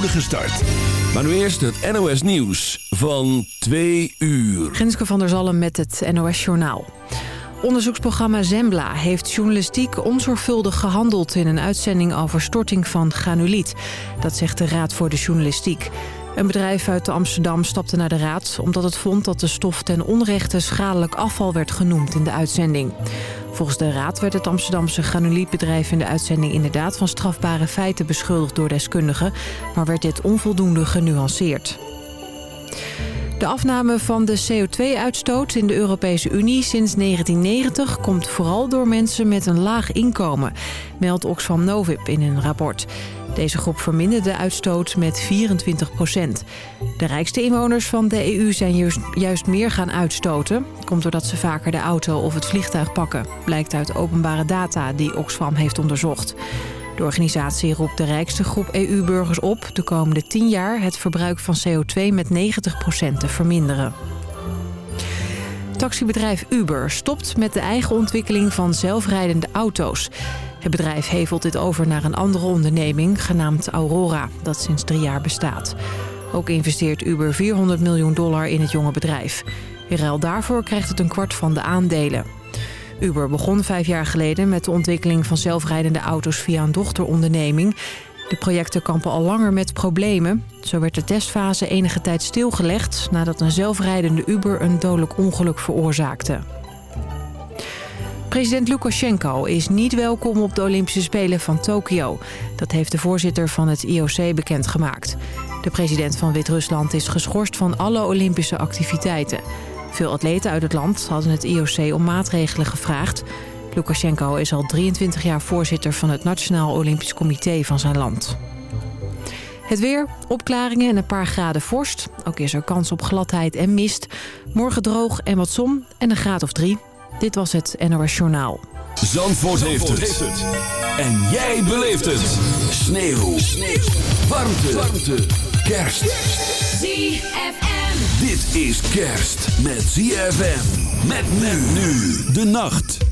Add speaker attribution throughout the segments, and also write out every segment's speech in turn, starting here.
Speaker 1: start. Maar nu eerst het NOS Nieuws van 2 uur.
Speaker 2: Genske van der Zalm met het NOS Journaal. Onderzoeksprogramma Zembla heeft journalistiek onzorgvuldig gehandeld... in een uitzending over storting van granuliet. Dat zegt de Raad voor de Journalistiek. Een bedrijf uit Amsterdam stapte naar de raad... omdat het vond dat de stof ten onrechte schadelijk afval werd genoemd in de uitzending. Volgens de raad werd het Amsterdamse granulietbedrijf in de uitzending... inderdaad van strafbare feiten beschuldigd door deskundigen... maar werd dit onvoldoende genuanceerd. De afname van de CO2-uitstoot in de Europese Unie sinds 1990 komt vooral door mensen met een laag inkomen, meldt Oxfam Novib in een rapport. Deze groep vermindert de uitstoot met 24 procent. De rijkste inwoners van de EU zijn juist, juist meer gaan uitstoten. Komt doordat ze vaker de auto of het vliegtuig pakken. Blijkt uit openbare data die Oxfam heeft onderzocht. De organisatie roept de rijkste groep EU-burgers op... de komende 10 jaar het verbruik van CO2 met 90% te verminderen. Taxibedrijf Uber stopt met de eigen ontwikkeling van zelfrijdende auto's. Het bedrijf hevelt dit over naar een andere onderneming genaamd Aurora... dat sinds drie jaar bestaat. Ook investeert Uber 400 miljoen dollar in het jonge bedrijf. In ruil daarvoor krijgt het een kwart van de aandelen. Uber begon vijf jaar geleden met de ontwikkeling van zelfrijdende auto's via een dochteronderneming. De projecten kampen al langer met problemen. Zo werd de testfase enige tijd stilgelegd nadat een zelfrijdende Uber een dodelijk ongeluk veroorzaakte. President Lukashenko is niet welkom op de Olympische Spelen van Tokio. Dat heeft de voorzitter van het IOC bekendgemaakt. De president van Wit-Rusland is geschorst van alle Olympische activiteiten. Veel atleten uit het land hadden het IOC om maatregelen gevraagd. Lukashenko is al 23 jaar voorzitter van het Nationaal Olympisch Comité van zijn land. Het weer, opklaringen en een paar graden vorst. Ook is er kans op gladheid en mist. Morgen droog en wat zon en een graad of drie. Dit was het NOS Journaal.
Speaker 1: Zandvoort, heeft, het. En jij beleeft het. Sneeuw. Sneeuw. Warmte. Warmte. Kerst.
Speaker 3: ZFM.
Speaker 1: Dit is kerst met ZFM. Met men nu de nacht.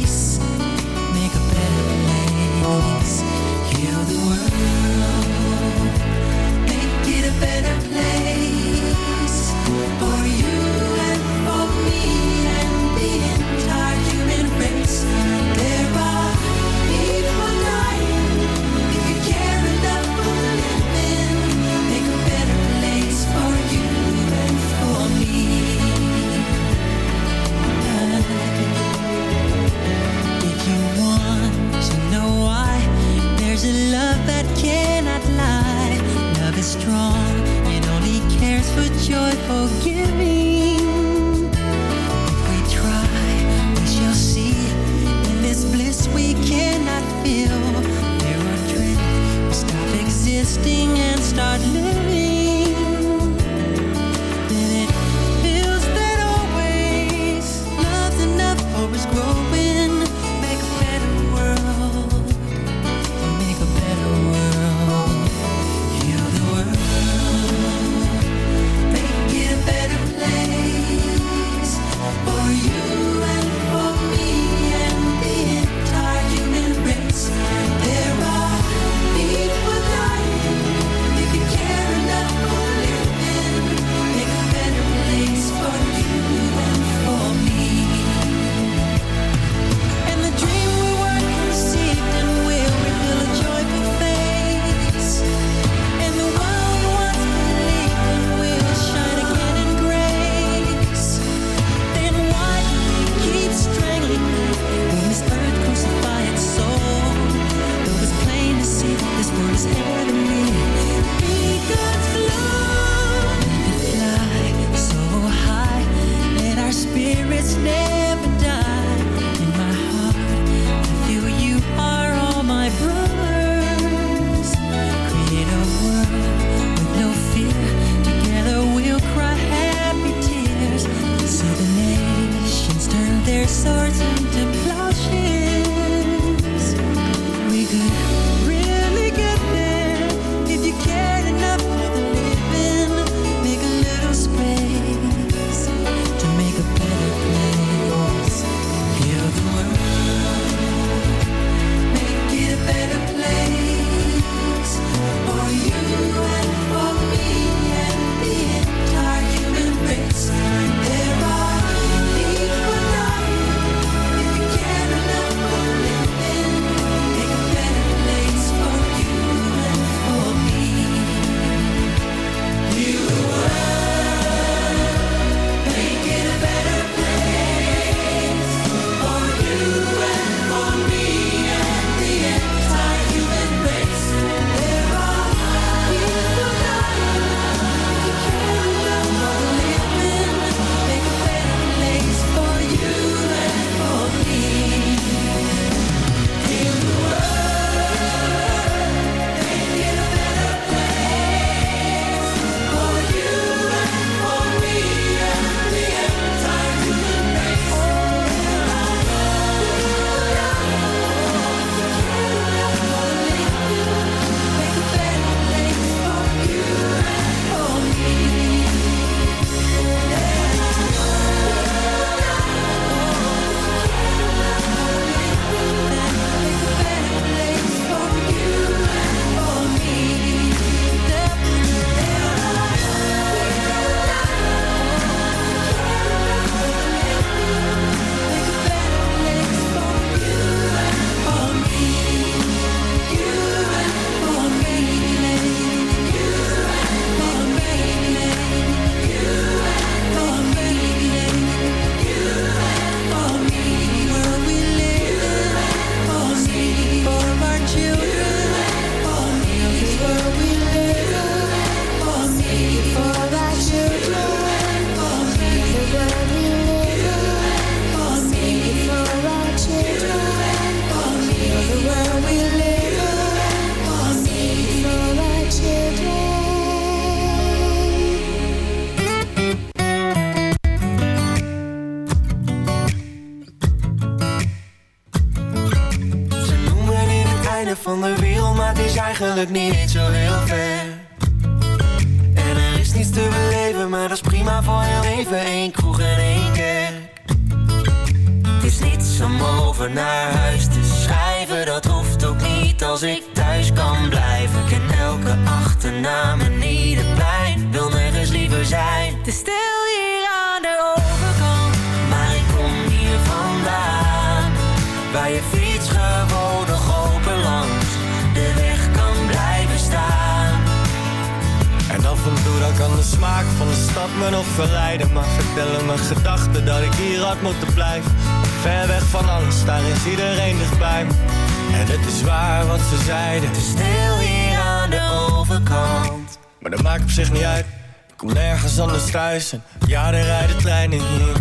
Speaker 4: ja, er rijden treinen hier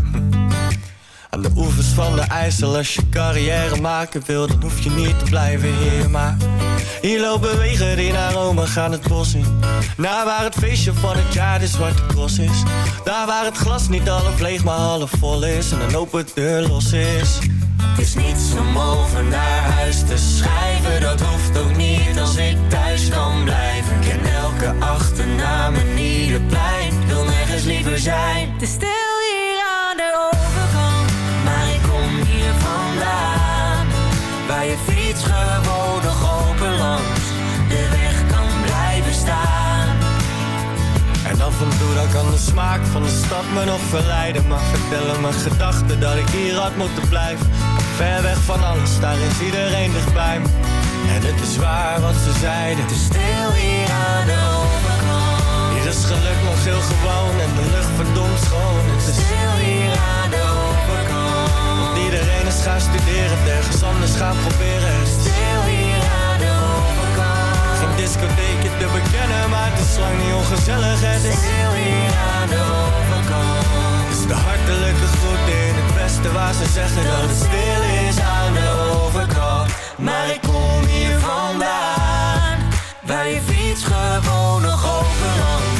Speaker 4: aan de oevers van de IJssel, als je carrière maken wil, dan hoef je niet te blijven hier. Maar hier lopen wegen naar Rome gaan het bos in. Naar waar het feestje van het jaar de zwarte cross is. Daar waar het glas niet half leeg, maar half vol is. En een open deur los is.
Speaker 5: Het is niets om over naar huis te schrijven, dat hoeft ook niet als ik thuis kan blijven. Ik ken elke achternaam en ieder plein, wil nergens liever zijn.
Speaker 6: te stil hier aan de overkant,
Speaker 5: Maar ik kom hier vandaan, waar je fiets gewoon nog open langs de weg kan blijven staan.
Speaker 4: En af en toe dan kan de smaak van de stad me nog verleiden. Maar vertellen mijn gedachten dat ik hier had moeten blijven. Ver weg van alles, daar is iedereen dichtbij me. En het is waar wat ze zeiden.
Speaker 5: Te stil hier aan de overkant,
Speaker 4: is geluk nog heel gewoon en de lucht verdomd schoon. Het is
Speaker 5: stil hier aan de overkant,
Speaker 4: want iedereen is gaan studeren, ergens anders gaan proberen.
Speaker 5: Stil hier aan de overkant,
Speaker 4: geen discotheekje te bekennen, maar het is lang niet ongezellig. Het is
Speaker 5: stil hier aan de overkant.
Speaker 4: Het is de hartelijke groet in het westen waar ze zeggen dat het stil is aan de overkant.
Speaker 5: Maar ik kom hier vandaan, waar je fiets gewoon nog open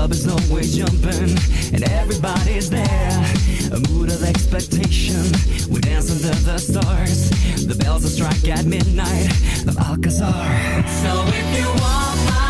Speaker 7: club is always jumping and everybody's there. A mood of expectation, we dance under the stars. The bells will strike at midnight of Alcazar.
Speaker 8: So if you want my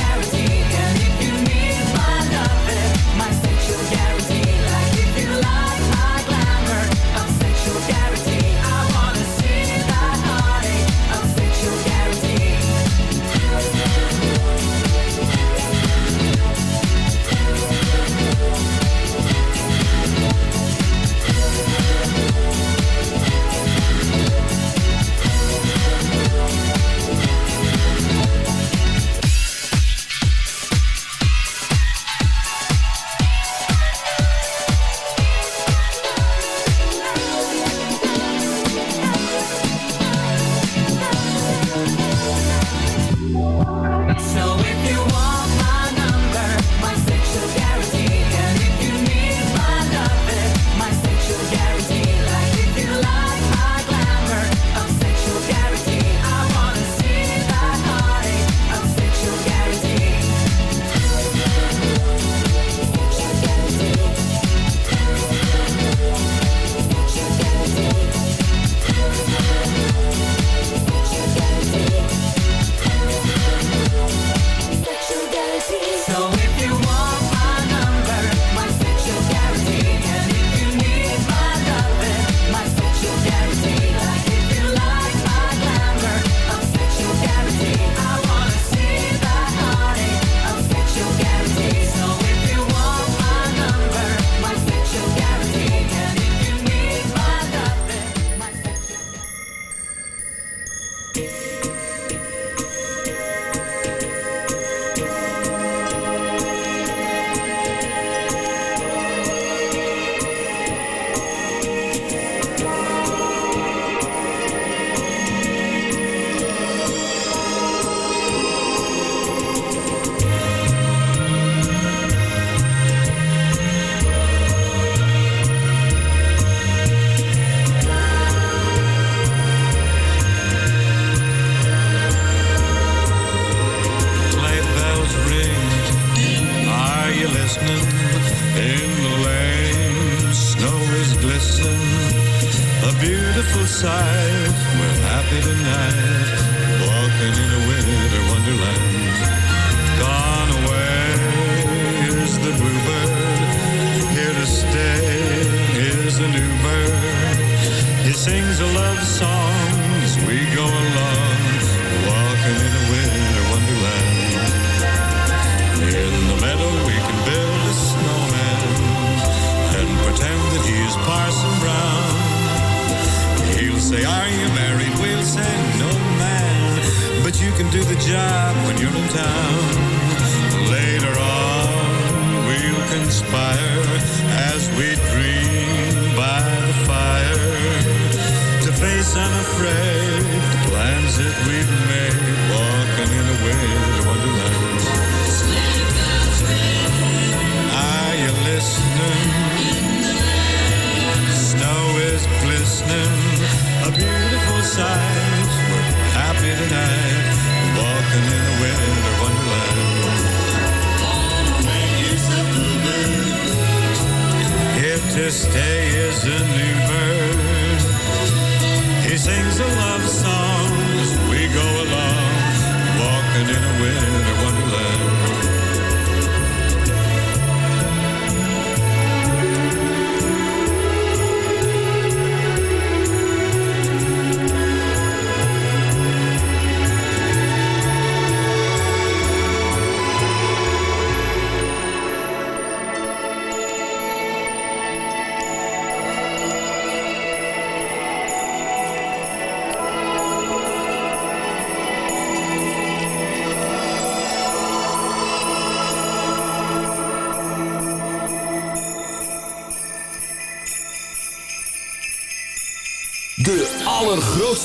Speaker 9: job when you're in town.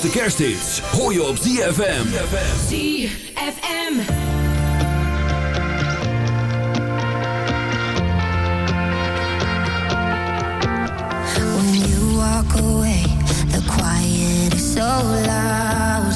Speaker 10: grootste kersthits hoor je op ZFM.
Speaker 6: ZFM.
Speaker 5: When you walk away, the quiet is so loud.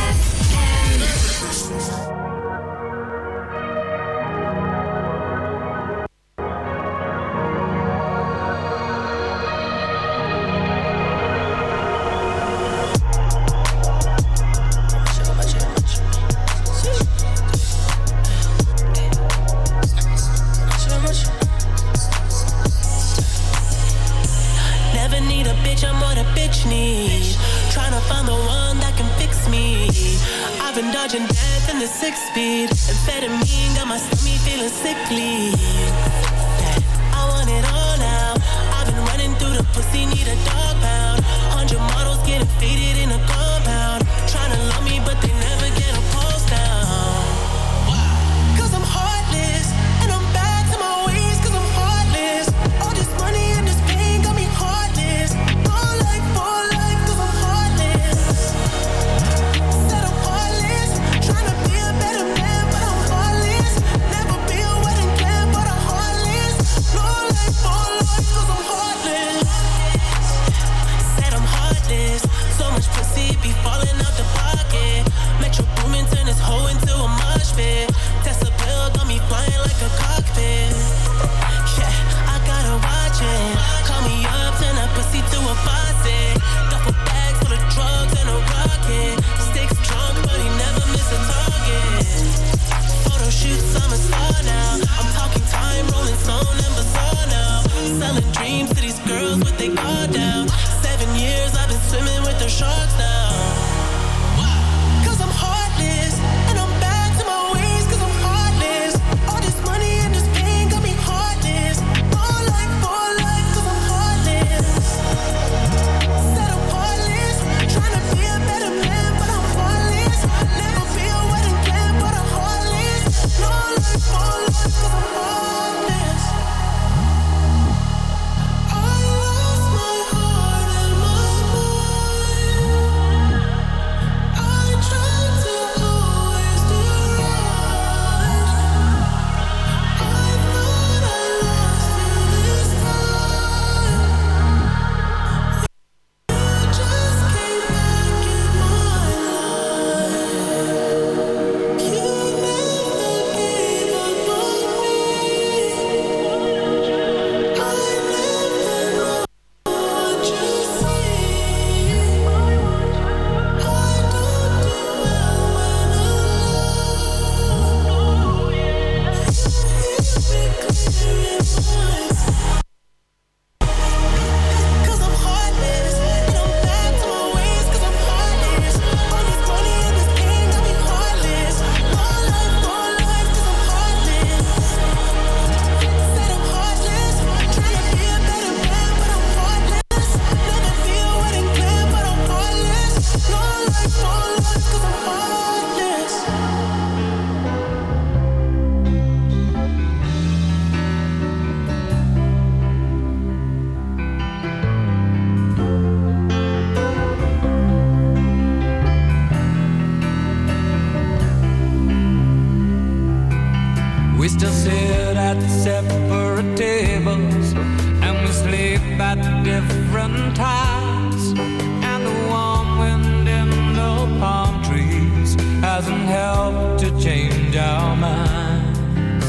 Speaker 11: At different times, and the warm wind in the palm trees hasn't helped to change our minds.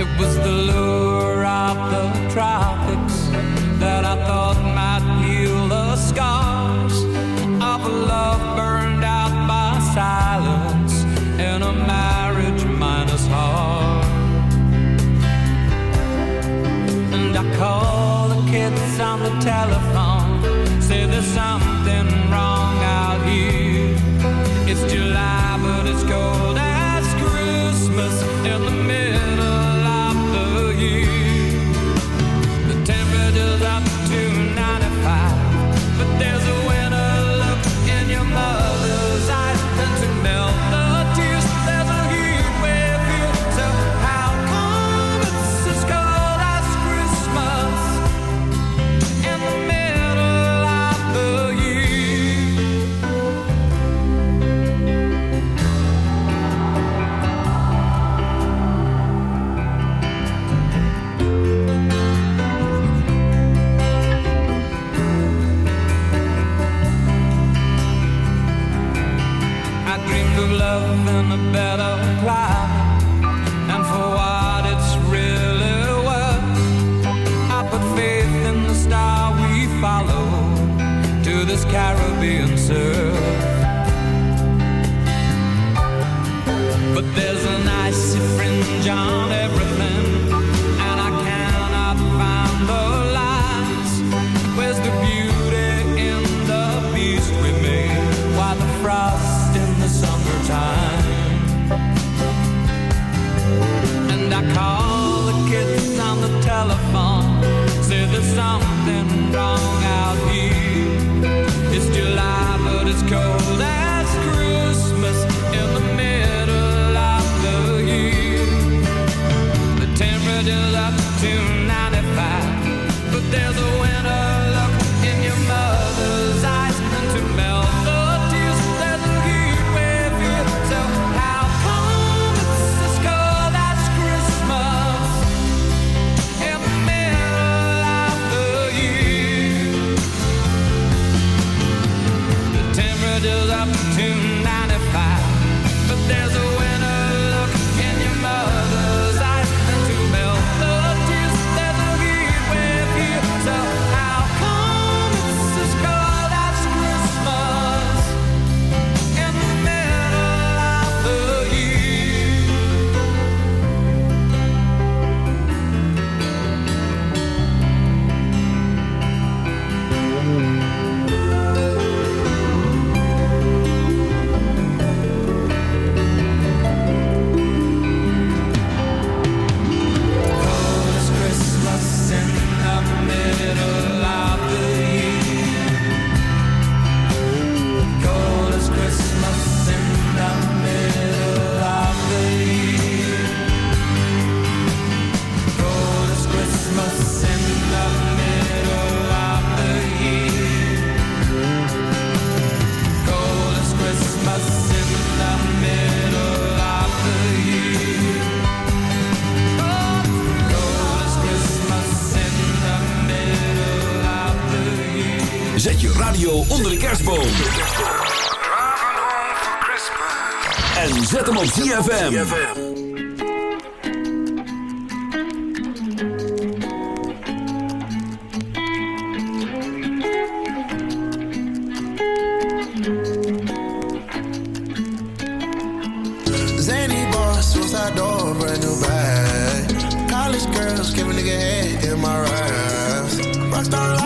Speaker 11: It was the
Speaker 1: Zet je radio onder de kerstboom. En zet hem op ZFM.
Speaker 12: Zany boss, suicide door, brand new bag. College girls, give a nigga head in my raps. Rockstar life.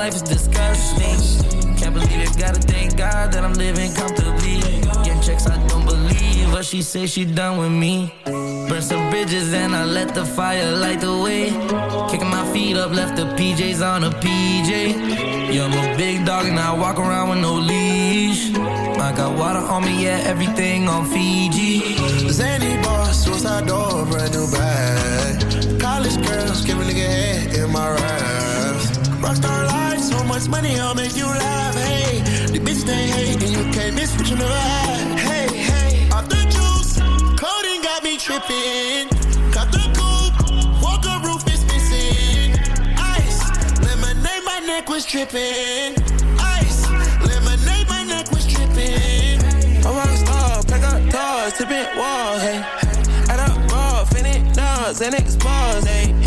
Speaker 13: life is disgusting. Can't believe it, gotta thank God that I'm living comfortably. Getting checks, I don't believe, but she say she done with me. Burn some bridges and I let the fire light the way. Kicking my feet up, left the PJs on a PJ. Yeah, I'm a big dog and I walk around with no leash. I got water on me, yeah, everything on Fiji.
Speaker 12: Zany boss, suicide door, brand new bag. College girls, give a nigga head in my raps. Rockstar life, so much money, I'll make you laugh. Hey, the bitch they hate, and you can't miss what you never had. Hey, hey, off the juice, coding got me tripping. Got the coupe, walker roof is missing. Ice, lemonade, my neck was dripping. Ice, lemonade, my neck was dripping.
Speaker 13: I'm a star, pack up doors, tipping walls, hey. Add up raw, finish nuts, and expose, hey.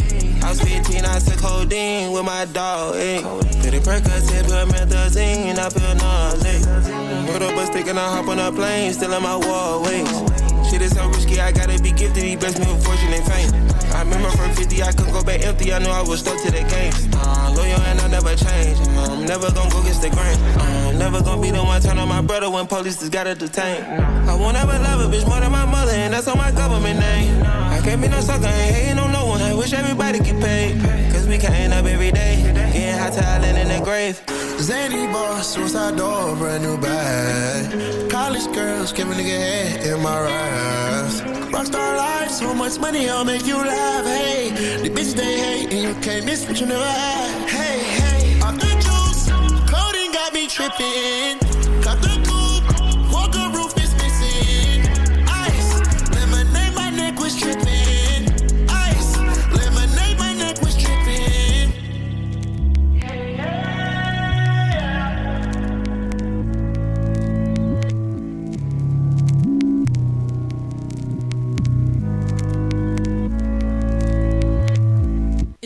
Speaker 13: Was 15, I took codeine with my dog, hey. Pretty Percocet, put methazine, I feel nauseous. Put up a stick and I hop on a plane, still in my wall, wait. Shit is so risky, I gotta be gifted, he blessed me with fortune and fame. I remember from 50, I couldn't go back empty, I knew I was stuck to the game. Uh, loyal and I never change, I'm never gonna go against the grain. I'm never gonna be the one turn on my brother when police just gotta detain. I won't ever love a bitch more than my mother, and that's on my government name. Can't be no sucker, ain't hating on no one, I wish everybody get paid. Cause we can't up every day, getting hot talent in the grave.
Speaker 12: Zany boss, suicide door, brand new bag. College girls, give a nigga head in my raps. Rockstar life, so much money, I'll make you laugh. Hey, the bitch they hate, and you can't miss what you never had. Hey, hey, off the juice, coding got me tripping.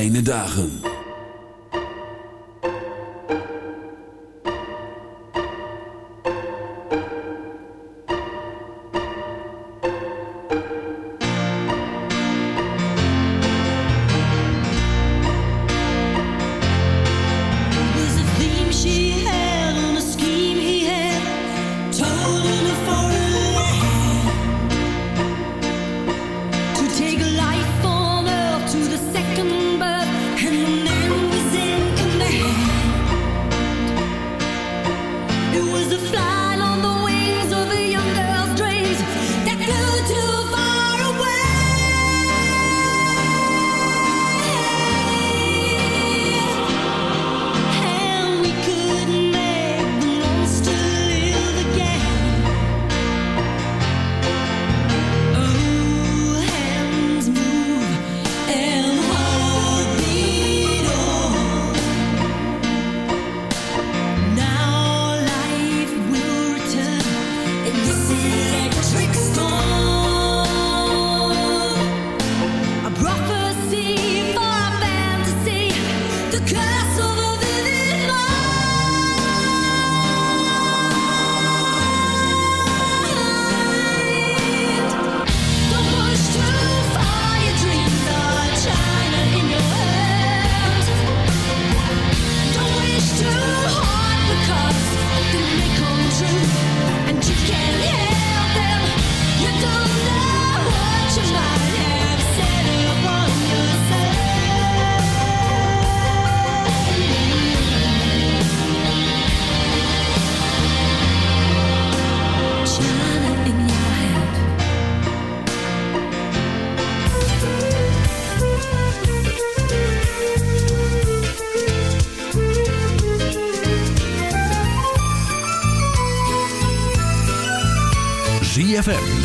Speaker 6: fijne dagen.